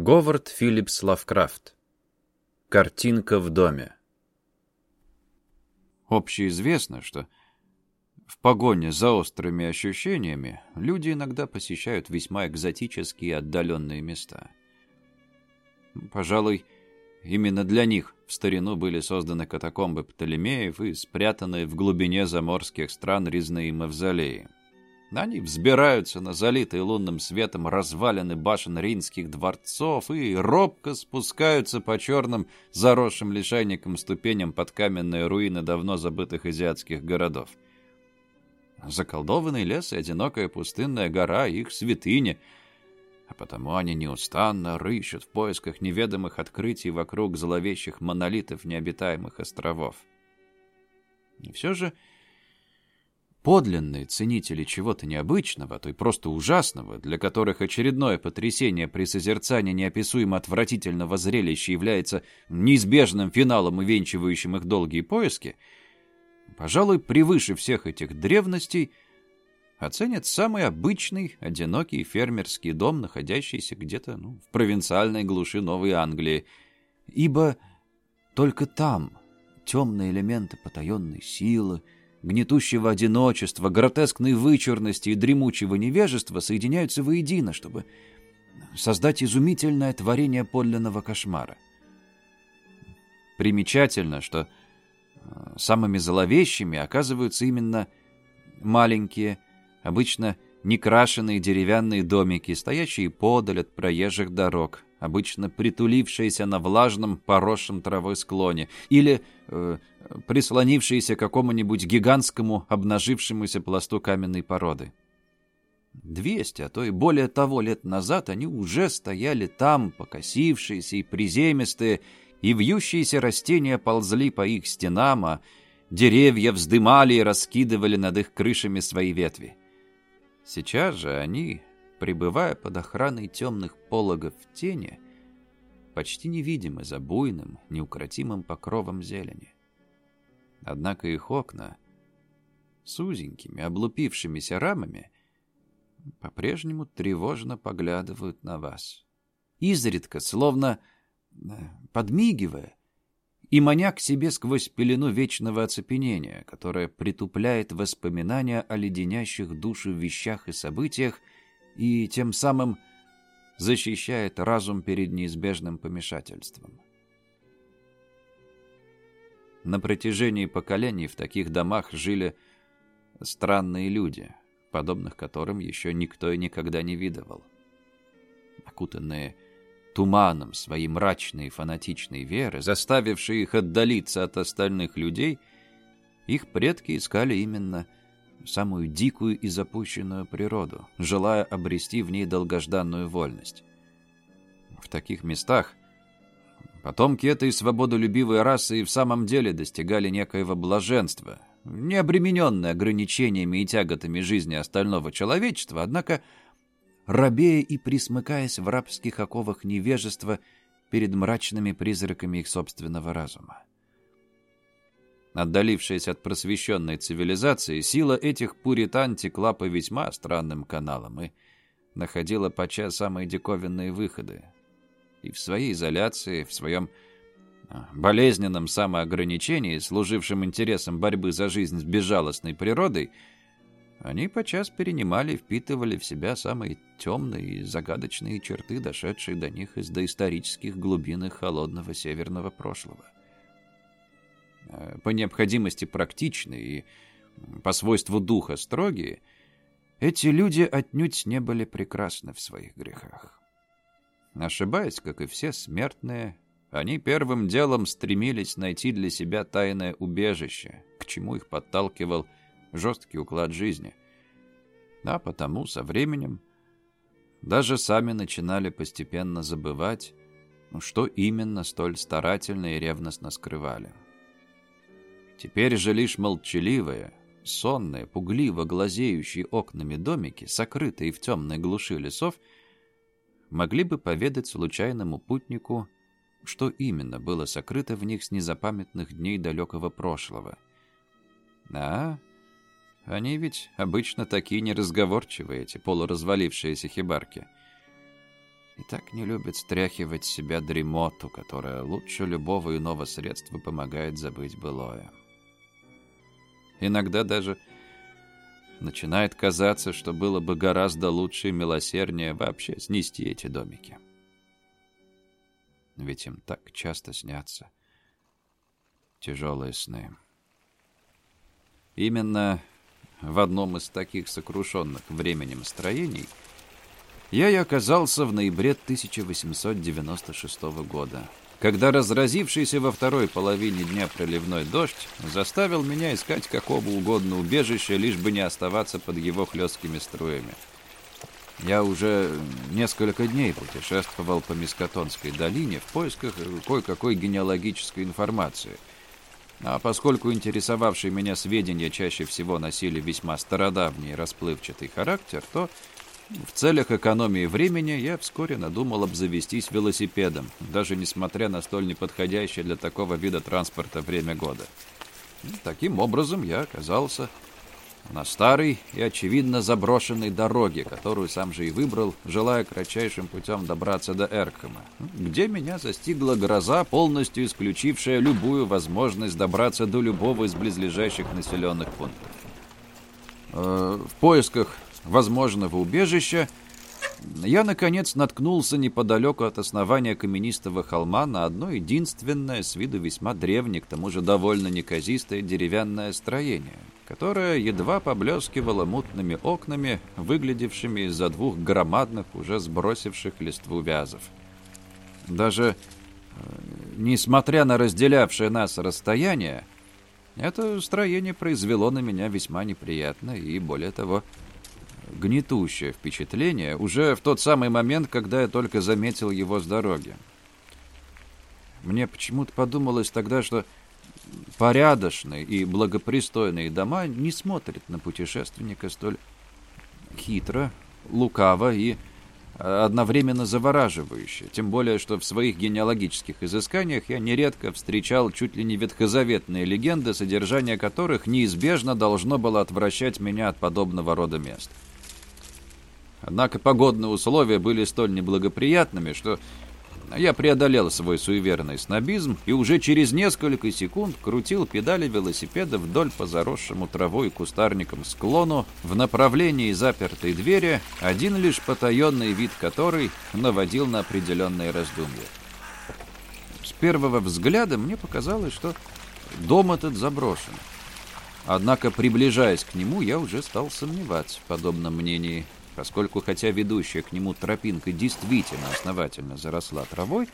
Говард Филлипс Лавкрафт. Картинка в доме. Общеизвестно, что в погоне за острыми ощущениями люди иногда посещают весьма экзотические отдаленные места. Пожалуй, именно для них в старину были созданы катакомбы Птолемеев и спрятанные в глубине заморских стран резные мавзолеи. Они взбираются на залитые лунным светом развалины башен ринских дворцов и робко спускаются по черным, заросшим лишайникам ступеням под каменные руины давно забытых азиатских городов. Заколдованный лес и одинокая пустынная гора — их святыни, а потому они неустанно рыщут в поисках неведомых открытий вокруг зловещих монолитов необитаемых островов. И все же подлинные ценители чего-то необычного, а то и просто ужасного, для которых очередное потрясение при созерцании неописуемо отвратительного зрелища является неизбежным финалом, увенчивающим их долгие поиски, пожалуй, превыше всех этих древностей оценят самый обычный, одинокий фермерский дом, находящийся где-то ну, в провинциальной глуши Новой Англии, ибо только там темные элементы потаенной силы, гнетущего одиночества, гротескной вычурности и дремучего невежества соединяются воедино, чтобы создать изумительное творение подлинного кошмара. Примечательно, что э, самыми зловещими оказываются именно маленькие, обычно некрашенные деревянные домики, стоящие подаль от проезжих дорог, обычно притулившиеся на влажном, поросшем травой склоне, или э, прислонившиеся к какому-нибудь гигантскому, обнажившемуся пласту каменной породы. Двести, а то и более того лет назад они уже стояли там, покосившиеся и приземистые, и вьющиеся растения ползли по их стенам, а деревья вздымали и раскидывали над их крышами свои ветви. Сейчас же они, пребывая под охраной темных пологов в тени, почти невидимы за буйным, неукротимым покровом зелени. Однако их окна с узенькими, облупившимися рамами по-прежнему тревожно поглядывают на вас. Изредка, словно э, подмигивая, и маня к себе сквозь пелену вечного оцепенения, которая притупляет воспоминания о леденящих душу вещах и событиях и тем самым защищает разум перед неизбежным помешательством. На протяжении поколений в таких домах жили странные люди, подобных которым еще никто и никогда не видывал. Окутанные туманом своей мрачной и фанатичной веры, заставившие их отдалиться от остальных людей, их предки искали именно самую дикую и запущенную природу, желая обрести в ней долгожданную вольность. В таких местах потомки этой свободолюбивой расы и в самом деле достигали некоего блаженства, не обремененные ограничениями и тяготами жизни остального человечества, однако рабея и присмыкаясь в рабских оковах невежества перед мрачными призраками их собственного разума. Отдалившись от просвещенной цивилизации, сила этих пуритан текла по весьма странным каналам и находила подчас самые диковинные выходы. И в своей изоляции, в своем а, болезненном самоограничении, служившем интересам борьбы за жизнь с безжалостной природой, они подчас перенимали и впитывали в себя самые темные и загадочные черты, дошедшие до них из доисторических глубин холодного северного прошлого. Э, по необходимости практичные и по свойству духа строгие, эти люди отнюдь не были прекрасны в своих грехах. Ошибаясь, как и все смертные, они первым делом стремились найти для себя тайное убежище, к чему их подталкивал жесткий уклад жизни. А потому со временем даже сами начинали постепенно забывать, что именно столь старательно и ревностно скрывали. Теперь же лишь молчаливые, сонные, пугливо глазеющие окнами домики, сокрытые в темной глуши лесов, могли бы поведать случайному путнику, что именно было сокрыто в них с незапамятных дней далекого прошлого. А, они ведь обычно такие неразговорчивые, эти полуразвалившиеся хибарки. и так не любит стряхивать себя дремоту, которая лучше любого иного средства помогает забыть былое. Иногда даже начинает казаться, что было бы гораздо лучше и милосерднее вообще снести эти домики. Ведь им так часто снятся тяжелые сны. Именно в одном из таких сокрушенных временем строений я и оказался в ноябре 1896 года, когда разразившийся во второй половине дня проливной дождь заставил меня искать какого угодно убежища, лишь бы не оставаться под его хлесткими струями. Я уже несколько дней путешествовал по Мискотонской долине в поисках кое-какой генеалогической информации – а поскольку интересовавшие меня сведения чаще всего носили весьма стародавний расплывчатый характер, то в целях экономии времени я вскоре надумал обзавестись велосипедом, даже несмотря на столь неподходящее для такого вида транспорта время года. Таким образом я оказался на старой и, очевидно, заброшенной дороге, которую сам же и выбрал, желая кратчайшим путем добраться до Эркхема, где меня застигла гроза, полностью исключившая любую возможность добраться до любого из близлежащих населенных пунктов. Э, в поисках возможного убежища я, наконец, наткнулся неподалеку от основания каменистого холма на одно единственное, с виду весьма древнее, к тому же довольно неказистое деревянное строение, которое едва поблескивало мутными окнами, выглядевшими из-за двух громадных, уже сбросивших листву вязов. Даже э, несмотря на разделявшее нас расстояние, это строение произвело на меня весьма неприятное и, более того, гнетущее впечатление уже в тот самый момент, когда я только заметил его с дороги. Мне почему-то подумалось тогда, что порядочные и благопристойные дома не смотрят на путешественника столь хитро, лукаво и одновременно завораживающе. Тем более, что в своих генеалогических изысканиях я нередко встречал чуть ли не ветхозаветные легенды, содержание которых неизбежно должно было отвращать меня от подобного рода мест. Однако погодные условия были столь неблагоприятными, что я преодолел свой суеверный снобизм и уже через несколько секунд крутил педали велосипеда вдоль по заросшему травой и кустарникам склону в направлении запертой двери, один лишь потаенный вид которой наводил на определенные раздумья. С первого взгляда мне показалось, что дом этот заброшен. Однако, приближаясь к нему, я уже стал сомневаться в подобном мнении – поскольку хотя ведущая к нему тропинка действительно основательно заросла травой,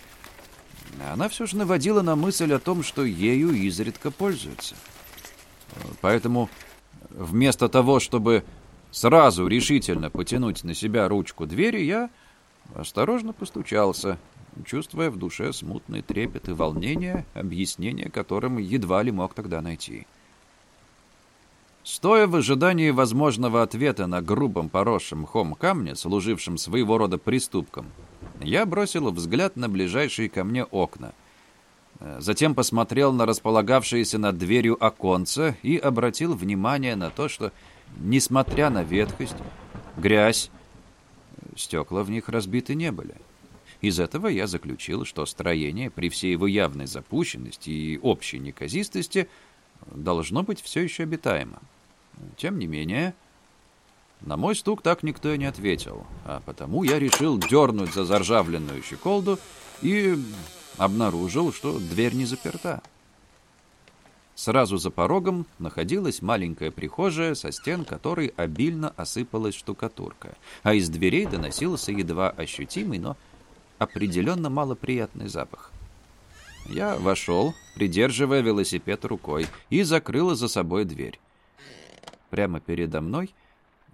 она все же наводила на мысль о том, что ею изредка пользуются. Поэтому вместо того, чтобы сразу решительно потянуть на себя ручку двери, я осторожно постучался, чувствуя в душе смутный трепет и волнение, объяснение которым едва ли мог тогда найти. Стоя в ожидании возможного ответа на грубом поросшем мхом камне, служившем своего рода приступком, я бросил взгляд на ближайшие ко мне окна. Затем посмотрел на располагавшееся над дверью оконце и обратил внимание на то, что, несмотря на ветхость, грязь, стекла в них разбиты не были. Из этого я заключил, что строение, при всей его явной запущенности и общей неказистости, должно быть все еще обитаемо. Тем не менее, на мой стук так никто и не ответил, а потому я решил дернуть за заржавленную щеколду и обнаружил, что дверь не заперта. Сразу за порогом находилась маленькая прихожая, со стен которой обильно осыпалась штукатурка, а из дверей доносился едва ощутимый, но определенно малоприятный запах. Я вошел, придерживая велосипед рукой, и закрыла за собой дверь. Прямо передо мной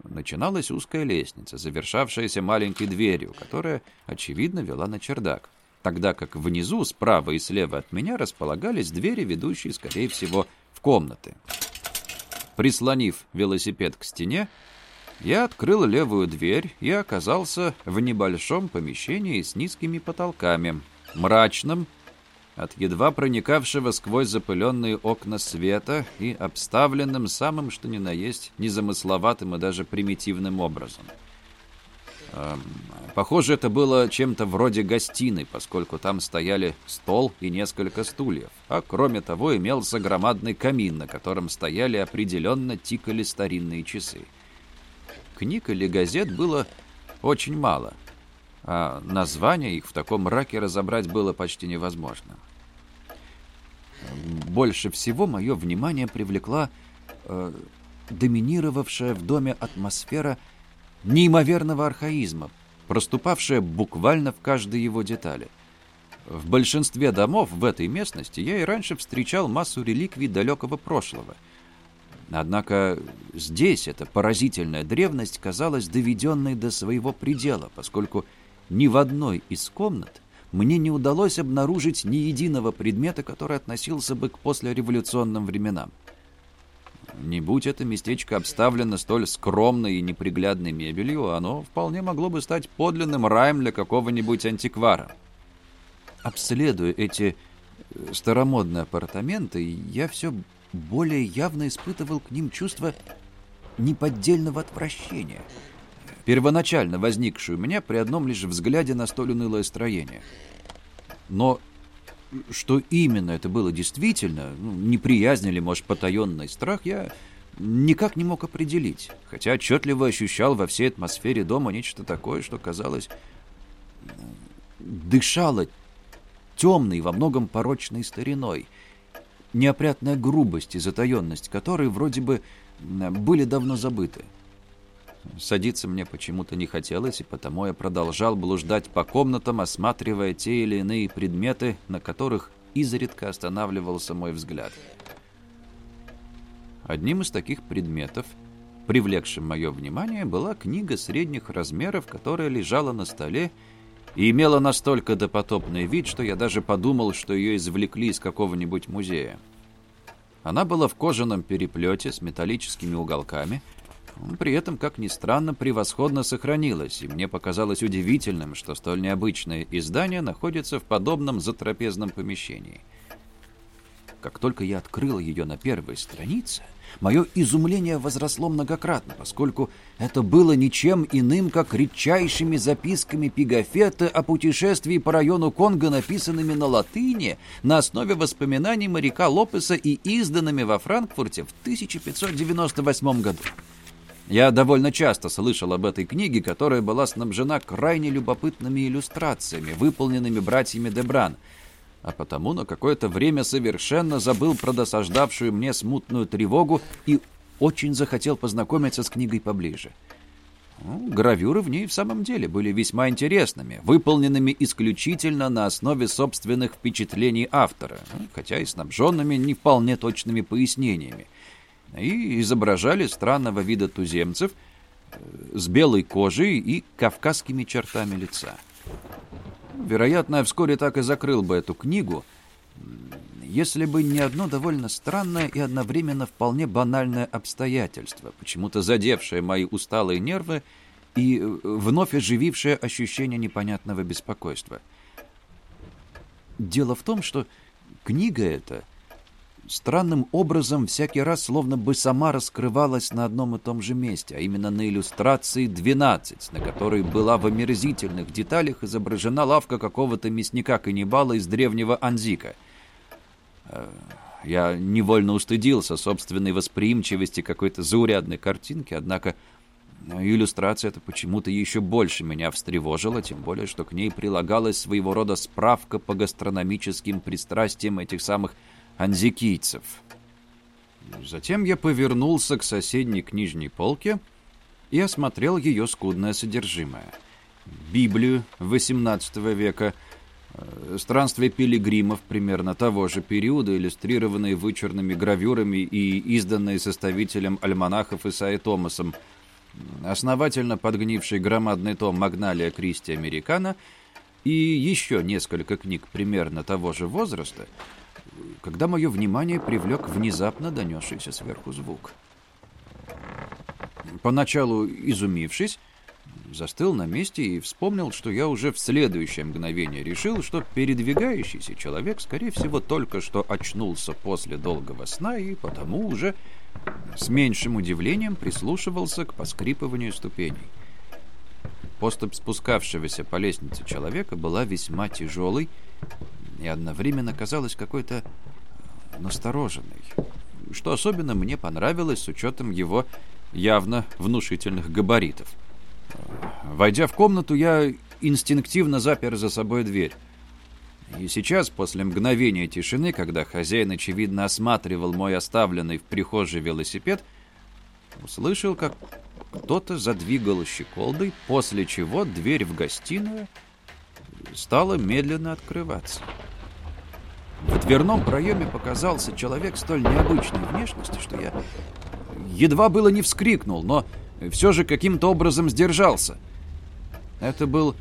начиналась узкая лестница, завершавшаяся маленькой дверью, которая, очевидно, вела на чердак, тогда как внизу, справа и слева от меня располагались двери, ведущие, скорее всего, в комнаты. Прислонив велосипед к стене, я открыл левую дверь и оказался в небольшом помещении с низкими потолками, мрачным от едва проникавшего сквозь запыленные окна света и обставленным самым что ни на есть незамысловатым и даже примитивным образом. Эм, похоже, это было чем-то вроде гостиной, поскольку там стояли стол и несколько стульев. А кроме того, имелся громадный камин, на котором стояли определенно тикали старинные часы. Книг или газет было очень мало, а названия их в таком мраке разобрать было почти невозможно. Больше всего мое внимание привлекла э, доминировавшая в доме атмосфера неимоверного архаизма, проступавшая буквально в каждой его детали. В большинстве домов в этой местности я и раньше встречал массу реликвий далекого прошлого. Однако здесь эта поразительная древность казалась доведенной до своего предела, поскольку ни в одной из комнат мне не удалось обнаружить ни единого предмета, который относился бы к послереволюционным временам. Не будь это местечко обставлено столь скромной и неприглядной мебелью, оно вполне могло бы стать подлинным раем для какого-нибудь антиквара. Обследуя эти э, старомодные апартаменты, я все более явно испытывал к ним чувство неподдельного отвращения, первоначально возникшую у меня при одном лишь взгляде на столь унылое строение. Но что именно это было действительно, ну, неприязнь или, может, потаенный страх, я никак не мог определить, хотя отчетливо ощущал во всей атмосфере дома нечто такое, что, казалось, дышало темной, во многом порочной стариной, неопрятная грубость и затаенность которой вроде бы были давно забыты. Садиться мне почему-то не хотелось, и потому я продолжал блуждать по комнатам, осматривая те или иные предметы, на которых изредка останавливался мой взгляд. Одним из таких предметов, привлекшим мое внимание, была книга средних размеров, которая лежала на столе и имела настолько допотопный вид, что я даже подумал, что ее извлекли из какого-нибудь музея. Она была в кожаном переплете с металлическими уголками – при этом, как ни странно, превосходно сохранилась, и мне показалось удивительным, что столь необычное издание находится в подобном затрапезном помещении. Как только я открыл ее на первой странице, мое изумление возросло многократно, поскольку это было ничем иным, как редчайшими записками Пигафета о путешествии по району Конго, написанными на латыни на основе воспоминаний моряка Лопеса и изданными во Франкфурте в 1598 году. Я довольно часто слышал об этой книге, которая была снабжена крайне любопытными иллюстрациями, выполненными братьями Дебран, а потому на какое-то время совершенно забыл про досаждавшую мне смутную тревогу и очень захотел познакомиться с книгой поближе. Ну, гравюры в ней в самом деле были весьма интересными, выполненными исключительно на основе собственных впечатлений автора, ну, хотя и снабженными не вполне точными пояснениями – и изображали странного вида туземцев э, с белой кожей и кавказскими чертами лица. Вероятно, я вскоре так и закрыл бы эту книгу, если бы не одно довольно странное и одновременно вполне банальное обстоятельство, почему-то задевшее мои усталые нервы и э, вновь оживившее ощущение непонятного беспокойства. Дело в том, что книга эта странным образом всякий раз словно бы сама раскрывалась на одном и том же месте, а именно на иллюстрации 12, на которой была в омерзительных деталях изображена лавка какого-то мясника-каннибала из древнего Анзика. Э, я невольно устыдился собственной восприимчивости какой-то заурядной картинки, однако иллюстрация это почему-то еще больше меня встревожила, тем более, что к ней прилагалась своего рода справка по гастрономическим пристрастиям этих самых анзикийцев. Затем я повернулся к соседней книжной полке и осмотрел ее скудное содержимое. Библию XVIII века, э, странствия пилигримов примерно того же периода, иллюстрированные вычурными гравюрами и изданные составителем альманахов Исаи Томасом, основательно подгнивший громадный том «Магналия Кристи Американо» и еще несколько книг примерно того же возраста — когда мое внимание привлек внезапно донесшийся сверху звук. Поначалу изумившись, застыл на месте и вспомнил, что я уже в следующее мгновение решил, что передвигающийся человек, скорее всего, только что очнулся после долгого сна и потому уже с меньшим удивлением прислушивался к поскрипыванию ступеней. поступь спускавшегося по лестнице человека была весьма тяжелой и одновременно казалась какой-то настороженной, что особенно мне понравилось с учетом его явно внушительных габаритов. Войдя в комнату, я инстинктивно запер за собой дверь. И сейчас, после мгновения тишины, когда хозяин, очевидно, осматривал мой оставленный в прихожей велосипед, услышал, как кто-то задвигал щеколдой, после чего дверь в гостиную стала медленно открываться. В дверном проеме показался человек столь необычной внешности, что я едва было не вскрикнул, но все же каким-то образом сдержался. Это был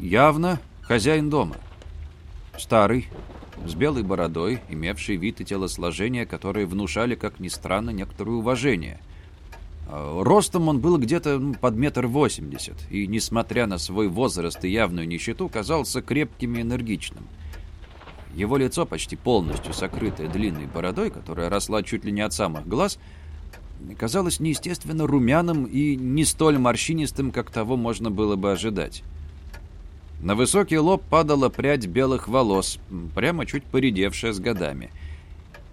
явно хозяин дома. Старый, с белой бородой, имевший вид и телосложение, которые внушали, как ни странно, некоторое уважение. А, ростом он был где-то ну, под метр восемьдесят, и, несмотря на свой возраст и явную нищету, казался крепким и энергичным. Его лицо, почти полностью сокрытое длинной бородой, которая росла чуть ли не от самых глаз, казалось неестественно румяным и не столь морщинистым, как того можно было бы ожидать. На высокий лоб падала прядь белых волос, прямо чуть поредевшая с годами.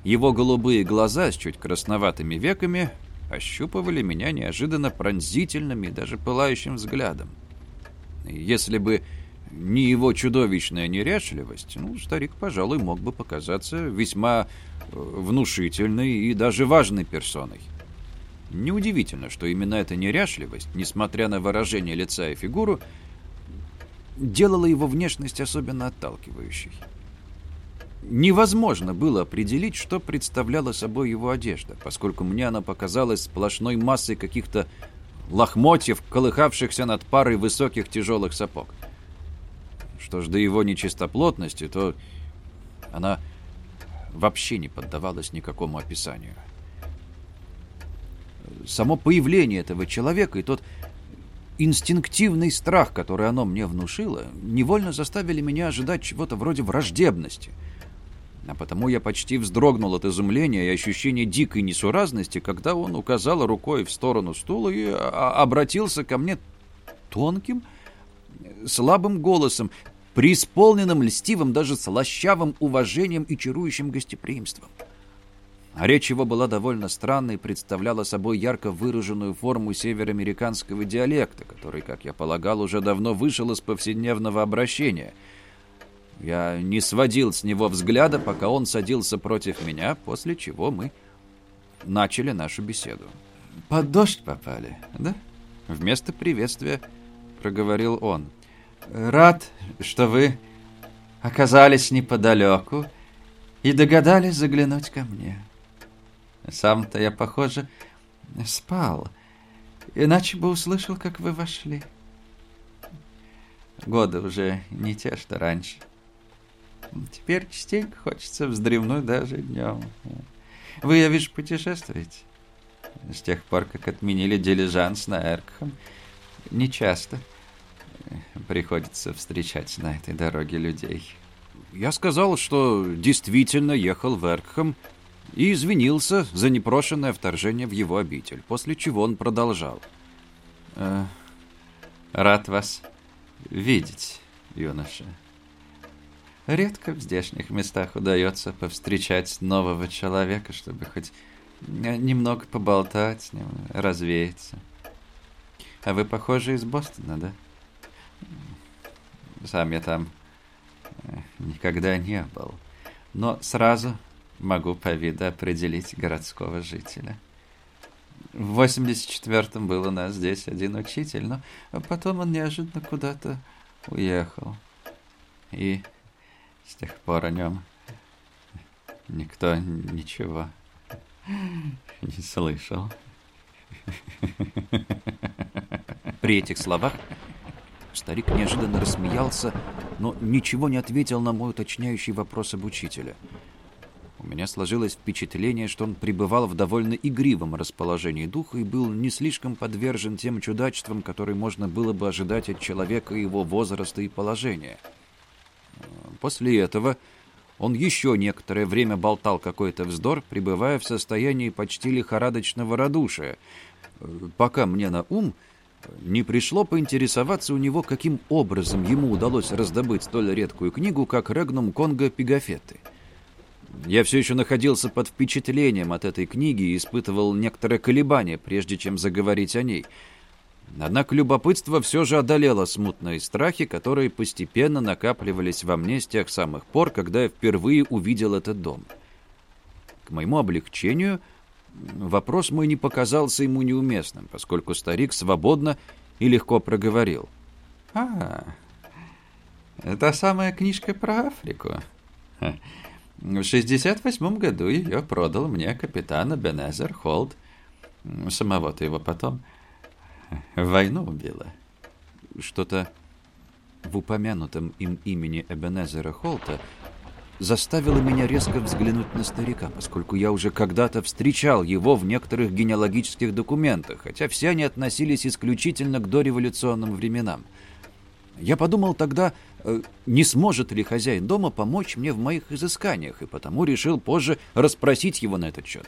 Его голубые глаза с чуть красноватыми веками ощупывали меня неожиданно пронзительным и даже пылающим взглядом. Если бы не его чудовищная неряшливость, ну, старик, пожалуй, мог бы показаться весьма э, внушительной и даже важной персоной. Неудивительно, что именно эта неряшливость, несмотря на выражение лица и фигуру, делала его внешность особенно отталкивающей. Невозможно было определить, что представляла собой его одежда, поскольку мне она показалась сплошной массой каких-то лохмотьев, колыхавшихся над парой высоких тяжелых сапог. Что ж до его нечистоплотности, то она вообще не поддавалась никакому описанию. Само появление этого человека и тот инстинктивный страх, который оно мне внушило, невольно заставили меня ожидать чего-то вроде враждебности. А потому я почти вздрогнул от изумления и ощущения дикой несуразности, когда он указал рукой в сторону стула и обратился ко мне тонким, слабым голосом, преисполненным льстивым, даже слащавым уважением и чарующим гостеприимством. А речь его была довольно странной и представляла собой ярко выраженную форму североамериканского диалекта, который, как я полагал, уже давно вышел из повседневного обращения. Я не сводил с него взгляда, пока он садился против меня, после чего мы начали нашу беседу. «Под дождь попали, да?» Вместо приветствия проговорил он. «Рад, что вы оказались неподалеку и догадались заглянуть ко мне». Сам-то я, похоже, спал. Иначе бы услышал, как вы вошли. Годы уже не те, что раньше. Теперь частенько хочется вздремнуть даже днем. Вы, я вижу, путешествуете. С тех пор, как отменили дилижанс на Эркхам, нечасто приходится встречать на этой дороге людей. Я сказал, что действительно ехал в Эркхам и извинился за непрошенное вторжение в его обитель, после чего он продолжал. «Э, «Рад вас видеть, юноша. Редко в здешних местах удается повстречать нового человека, чтобы хоть немного поболтать с ним, развеяться. А вы, похоже, из Бостона, да? Сам я там э, никогда не был. Но сразу могу по виду определить городского жителя. В 84-м был у нас здесь один учитель, но потом он неожиданно куда-то уехал. И с тех пор о нем никто ничего не слышал. При этих словах старик неожиданно рассмеялся, но ничего не ответил на мой уточняющий вопрос об учителе. У меня сложилось впечатление, что он пребывал в довольно игривом расположении духа и был не слишком подвержен тем чудачествам, которые можно было бы ожидать от человека его возраста и положения. После этого он еще некоторое время болтал какой-то вздор, пребывая в состоянии почти лихорадочного радушия, пока мне на ум не пришло поинтересоваться у него, каким образом ему удалось раздобыть столь редкую книгу, как «Регнум Конго Пигафетты». Я все еще находился под впечатлением от этой книги и испытывал некоторое колебание, прежде чем заговорить о ней. Однако любопытство все же одолело смутные страхи, которые постепенно накапливались во мне с тех самых пор, когда я впервые увидел этот дом. К моему облегчению – Вопрос мой не показался ему неуместным, поскольку старик свободно и легко проговорил. «А, это самая книжка про Африку. В 68 году ее продал мне капитан Бенезер Холд. Самого-то его потом войну убило». Что-то в упомянутом им имени Эбенезера Холта заставило меня резко взглянуть на старика, поскольку я уже когда-то встречал его в некоторых генеалогических документах, хотя все они относились исключительно к дореволюционным временам. Я подумал тогда, э, не сможет ли хозяин дома помочь мне в моих изысканиях, и потому решил позже расспросить его на этот счет.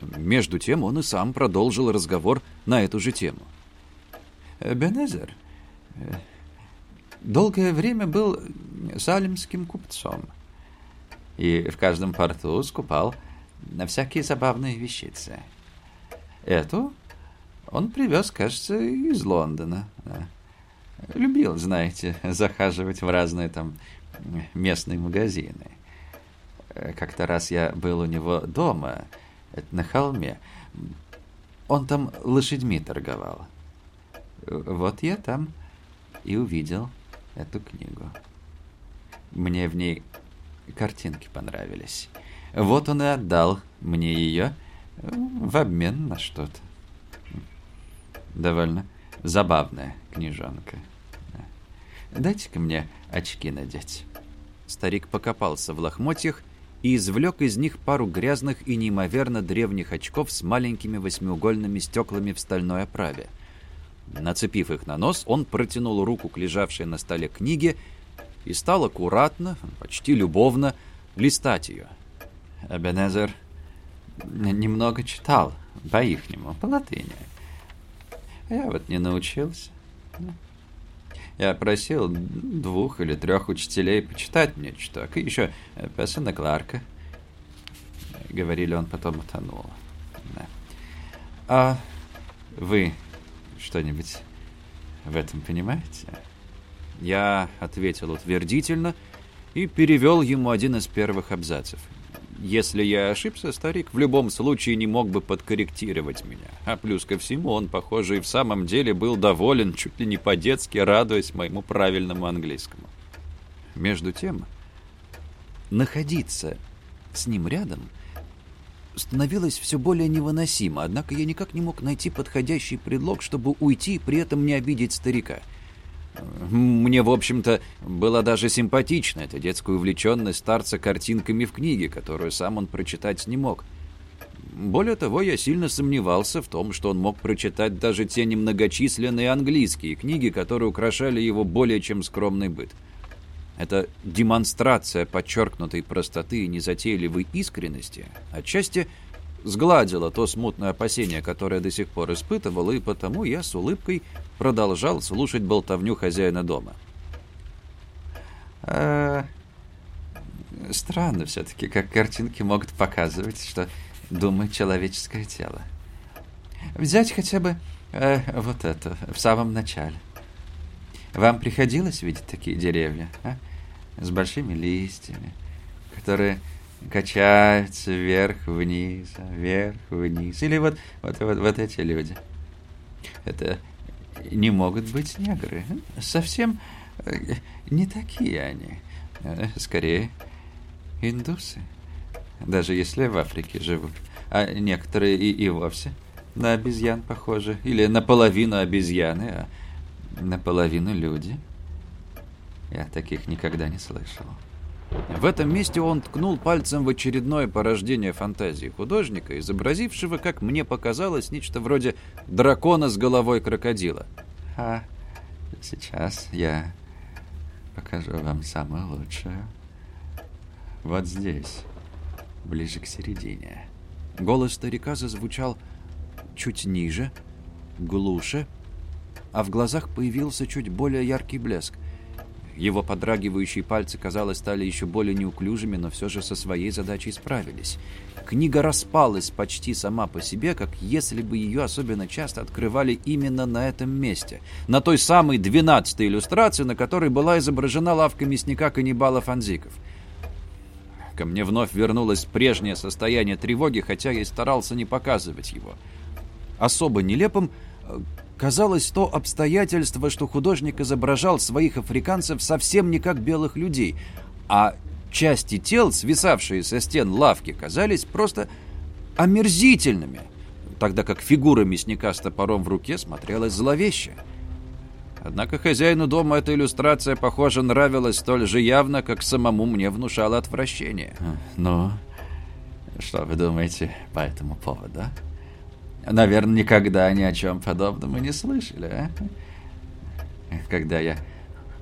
Между тем он и сам продолжил разговор на эту же тему. «Бенезер э, долгое время был салимским купцом и в каждом порту скупал на всякие забавные вещицы. Эту он привез, кажется, из Лондона. Любил, знаете, захаживать в разные там местные магазины. Как-то раз я был у него дома, на холме. Он там лошадьми торговал. Вот я там и увидел эту книгу. Мне в ней картинки понравились. Вот он и отдал мне ее в обмен на что-то. Довольно забавная книжонка. Дайте-ка мне очки надеть. Старик покопался в лохмотьях и извлек из них пару грязных и неимоверно древних очков с маленькими восьмиугольными стеклами в стальной оправе. Нацепив их на нос, он протянул руку к лежавшей на столе книге и стал аккуратно, почти любовно листать ее. Эбенезер немного читал по-ихнему, по латыни. Я вот не научился. Я просил двух или трех учителей почитать мне чуток, и еще Пессона Кларка. Говорили, он потом утонул. Да. А вы что-нибудь в этом понимаете? Я ответил утвердительно и перевел ему один из первых абзацев. Если я ошибся, старик в любом случае не мог бы подкорректировать меня. А плюс ко всему, он, похоже, и в самом деле был доволен, чуть ли не по-детски радуясь моему правильному английскому. Между тем, находиться с ним рядом становилось все более невыносимо, однако я никак не мог найти подходящий предлог, чтобы уйти и при этом не обидеть старика — мне, в общем-то, была даже симпатична эта детская увлеченность старца картинками в книге, которую сам он прочитать не мог. Более того, я сильно сомневался в том, что он мог прочитать даже те немногочисленные английские книги, которые украшали его более чем скромный быт. Эта демонстрация подчеркнутой простоты и незатейливой искренности отчасти сгладила то смутное опасение, которое до сих пор испытывал, и потому я с улыбкой продолжал слушать болтовню хозяина дома. А, странно все-таки, как картинки могут показывать, что думает человеческое тело. Взять хотя бы э, вот это, в самом начале. Вам приходилось видеть такие деревья, а? С большими листьями, которые качаются вверх-вниз, вверх-вниз. Или вот, вот, вот, вот эти люди. Это не могут быть негры. Совсем э, не такие они. Э, скорее, индусы. Даже если в Африке живут. А некоторые и, и вовсе на обезьян похожи. Или наполовину обезьяны, а наполовину люди. Я таких никогда не слышал. В этом месте он ткнул пальцем в очередное порождение фантазии художника, изобразившего, как мне показалось, нечто вроде дракона с головой крокодила. А сейчас я покажу вам самое лучшее. Вот здесь, ближе к середине. Голос старика зазвучал чуть ниже, глуше, а в глазах появился чуть более яркий блеск. Его подрагивающие пальцы, казалось, стали еще более неуклюжими, но все же со своей задачей справились. Книга распалась почти сама по себе, как если бы ее особенно часто открывали именно на этом месте. На той самой двенадцатой иллюстрации, на которой была изображена лавка мясника каннибала Фанзиков. Ко мне вновь вернулось прежнее состояние тревоги, хотя я и старался не показывать его. Особо нелепым э, казалось то обстоятельство, что художник изображал своих африканцев совсем не как белых людей, а части тел, свисавшие со стен лавки, казались просто омерзительными, тогда как фигура мясника с топором в руке смотрелась зловеще. Однако хозяину дома эта иллюстрация, похоже, нравилась столь же явно, как самому мне внушало отвращение. «Ну, что вы думаете по этому поводу, а?» Наверное, никогда ни о чем подобном и не слышали, а? Когда я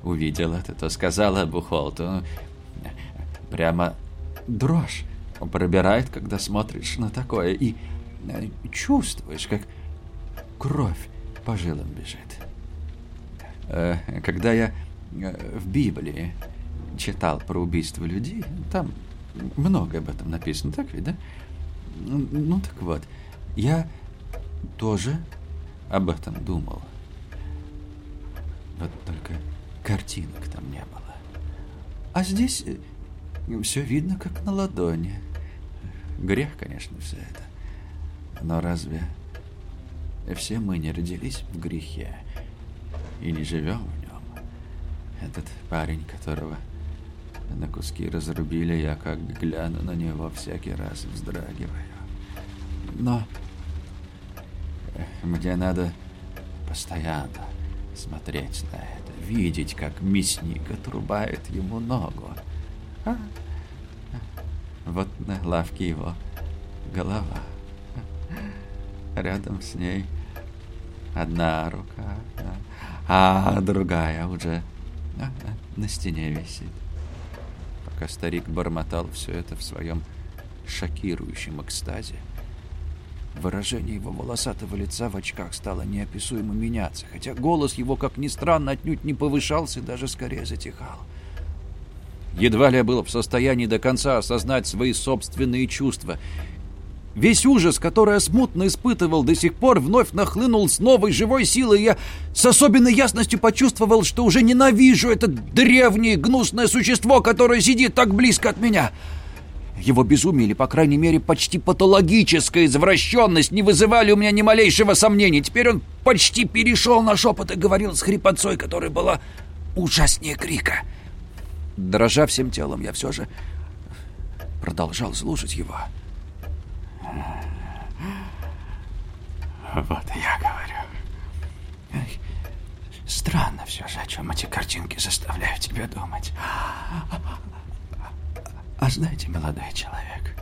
увидел это, то сказала Бухолту, прямо дрожь пробирает, когда смотришь на такое, и э, чувствуешь, как кровь по жилам бежит. Э, когда я э, в Библии читал про убийство людей, там много об этом написано, так ведь, да? Ну, так вот, я тоже об этом думал. Вот только картинок там не было. А здесь э, все видно, как на ладони. Грех, конечно, все это. Но разве все мы не родились в грехе и не живем в нем? Этот парень, которого на куски разрубили, я как гляну на него всякий раз вздрагиваю. Но мне надо постоянно смотреть на это, видеть, как мясник отрубает ему ногу. А? Вот на лавке его голова. Рядом с ней одна рука, а другая уже на стене висит. Пока старик бормотал все это в своем шокирующем экстазе, Выражение его волосатого лица в очках стало неописуемо меняться, хотя голос его, как ни странно, отнюдь не повышался, даже скорее затихал. Едва ли я был в состоянии до конца осознать свои собственные чувства. Весь ужас, который я смутно испытывал до сих пор, вновь нахлынул с новой живой силой, и я с особенной ясностью почувствовал, что уже ненавижу это древнее гнусное существо, которое сидит так близко от меня. — его безумие, или, по крайней мере, почти патологическая извращенность не вызывали у меня ни малейшего сомнения. Теперь он почти перешел на шепот и говорил с хрипотцой, которая была ужаснее крика. Дрожа всем телом, я все же продолжал слушать его. Вот я говорю. Странно все же, о чем эти картинки заставляют тебя думать. А знаете, молодой человек,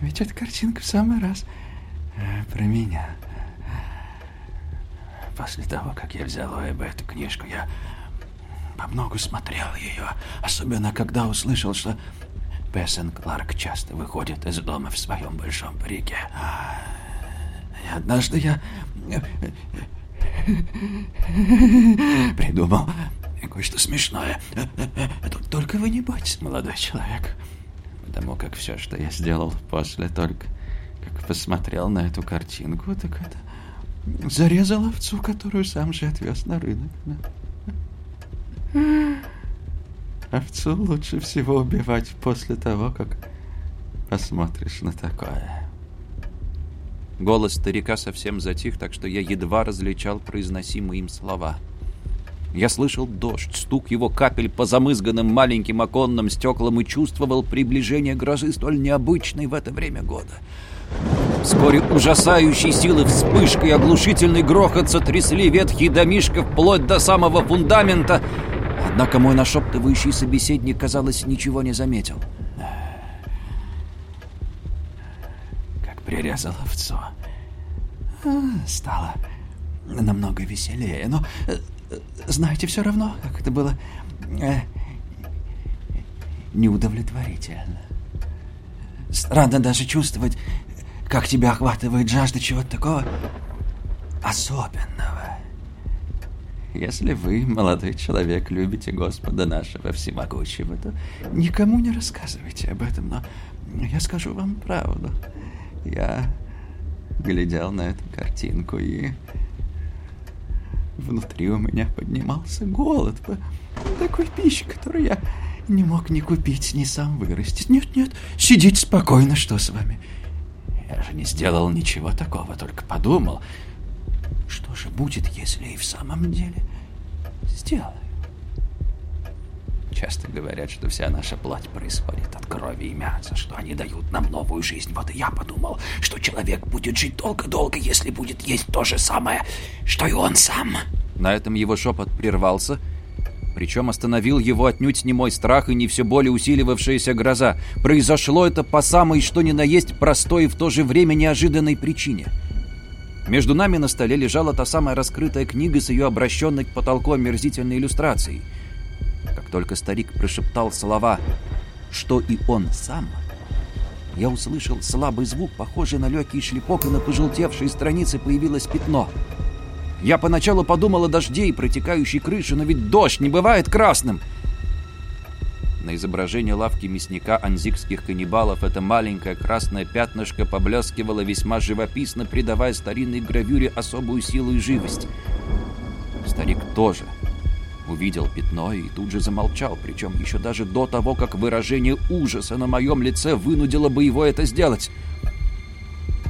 ведь эта картинка в самый раз э, про меня. После того, как я взял у Эбы эту книжку, я по много смотрел ее, особенно когда услышал, что Бессен Кларк часто выходит из дома в своем большом парике. И однажды я э, придумал кое-что смешное. Только вы не бойтесь, молодой человек потому как все, что я сделал после только, как посмотрел на эту картинку, так это зарезал овцу, которую сам же отвез на рынок. Овцу лучше всего убивать после того, как посмотришь на такое. Голос старика совсем затих, так что я едва различал произносимые им слова — я слышал дождь, стук его капель по замызганным маленьким оконным стеклам и чувствовал приближение грозы столь необычной в это время года. Вскоре ужасающей силы вспышка и оглушительный грохот сотрясли ветхий домишко вплоть до самого фундамента. Однако мой нашептывающий собеседник, казалось, ничего не заметил. Как прирезал овцу. А, стало намного веселее, но знаете, все равно, как это было э, неудовлетворительно. Странно даже чувствовать, как тебя охватывает жажда чего-то такого особенного, Если вы, молодой человек, любите Господа нашего всемогущего, то никому не рассказывайте об этом, но я скажу вам правду. Я глядел на эту картинку, и внутри у меня поднимался голод по такой пищи, которую я не мог ни купить, ни сам вырастить. Нет, нет, сидите спокойно, что с вами? Я же не сделал ничего такого, только подумал, что же будет, если и в самом деле сделаю? Часто говорят, что вся наша плоть происходит от крови и мяса, что они дают нам новую жизнь. Вот и я подумал, что человек будет жить долго-долго, если будет есть то же самое, что и он сам. На этом его шепот прервался, причем остановил его отнюдь не мой страх и не все более усиливавшаяся гроза. Произошло это по самой что ни на есть простой и в то же время неожиданной причине — между нами на столе лежала та самая раскрытая книга с ее обращенной к потолку омерзительной иллюстрацией. Как только старик прошептал слова «что и он сам», я услышал слабый звук, похожий на легкий шлепок, и на пожелтевшей странице появилось пятно. Я поначалу подумал о дожде и протекающей крыше, но ведь дождь не бывает красным — на изображении лавки мясника анзикских каннибалов это маленькое красное пятнышко поблескивало весьма живописно, придавая старинной гравюре особую силу и живость. Старик тоже увидел пятно и тут же замолчал, причем еще даже до того, как выражение ужаса на моем лице вынудило бы его это сделать.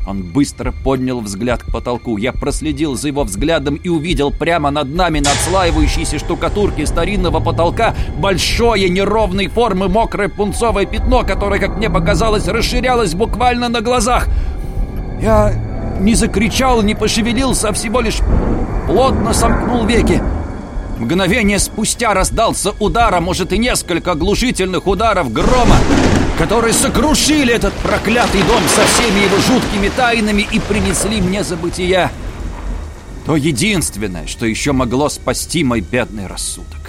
Он быстро поднял взгляд к потолку. Я проследил за его взглядом и увидел прямо над нами, на отслаивающейся штукатурке старинного потолка, большое неровной формы мокрое пунцовое пятно, которое, как мне показалось, расширялось буквально на глазах. Я не закричал, не пошевелился, а всего лишь плотно сомкнул веки. Мгновение спустя раздался удар, а может и несколько оглушительных ударов грома, которые сокрушили этот проклятый дом со всеми его жуткими тайнами и принесли мне забытия. То единственное, что еще могло спасти мой бедный рассудок.